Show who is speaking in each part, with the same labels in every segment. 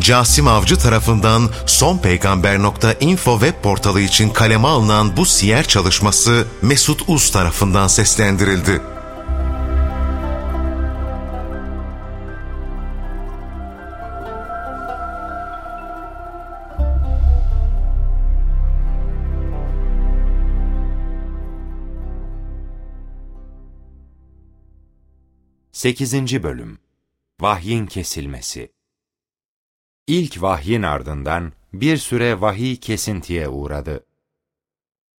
Speaker 1: Casim Avcı tarafından sonpeygamber.info web portalı için kaleme alınan bu siyer çalışması Mesut Uz tarafından seslendirildi.
Speaker 2: Sekizinci Bölüm Vahyin Kesilmesi İlk vahyin ardından bir süre vahiy kesintiye uğradı.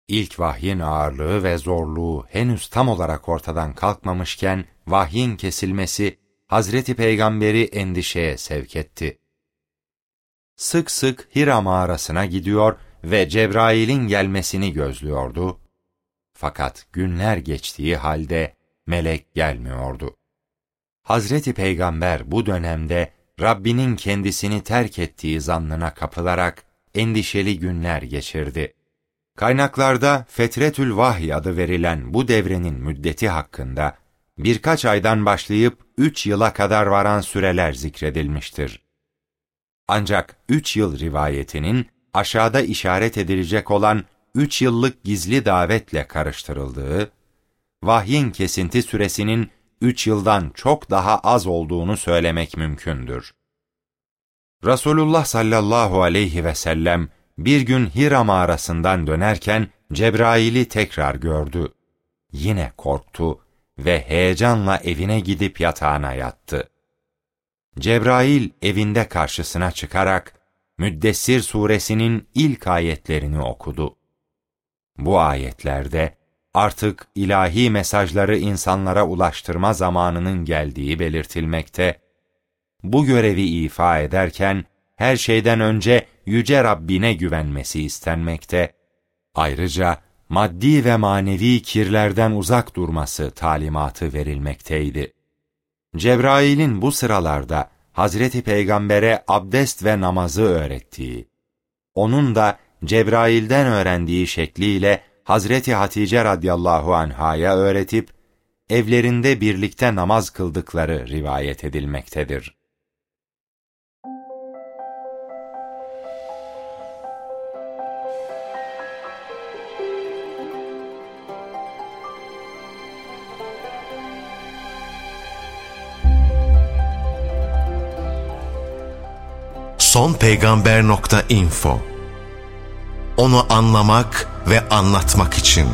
Speaker 2: İlk vahyin ağırlığı ve zorluğu henüz tam olarak ortadan kalkmamışken vahyin kesilmesi Hazreti Peygamberi endişeye sevk etti. Sık sık Hira mağarasına gidiyor ve Cebrail'in gelmesini gözlüyordu. Fakat günler geçtiği halde melek gelmiyordu. Hazreti Peygamber bu dönemde Rabbinin kendisini terk ettiği zannına kapılarak endişeli günler geçirdi. Kaynaklarda Fetretül Vahy adı verilen bu devrenin müddeti hakkında birkaç aydan başlayıp üç yıla kadar varan süreler zikredilmiştir. Ancak üç yıl rivayetinin aşağıda işaret edilecek olan üç yıllık gizli davetle karıştırıldığı, vahyin kesinti süresinin üç yıldan çok daha az olduğunu söylemek mümkündür. Resulullah sallallahu aleyhi ve sellem bir gün Hira mağarasından dönerken Cebrail'i tekrar gördü. Yine korktu ve heyecanla evine gidip yatağına yattı. Cebrail evinde karşısına çıkarak Müddessir suresinin ilk ayetlerini okudu. Bu ayetlerde artık ilahi mesajları insanlara ulaştırma zamanının geldiği belirtilmekte, bu görevi ifa ederken her şeyden önce Yüce Rabbine güvenmesi istenmekte, ayrıca maddi ve manevi kirlerden uzak durması talimatı verilmekteydi. Cebrail'in bu sıralarda Hazreti Peygamber'e abdest ve namazı öğrettiği, onun da Cebrail'den öğrendiği şekliyle Hazreti Hatice radıyallahu anhaya öğretip, evlerinde birlikte namaz kıldıkları rivayet edilmektedir.
Speaker 1: sonpeygamber.info Onu anlamak ve anlatmak için